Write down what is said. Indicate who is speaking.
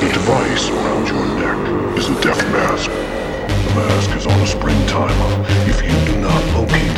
Speaker 1: The device around your neck is a death mask. The mask is on a spring timer. If you do not locate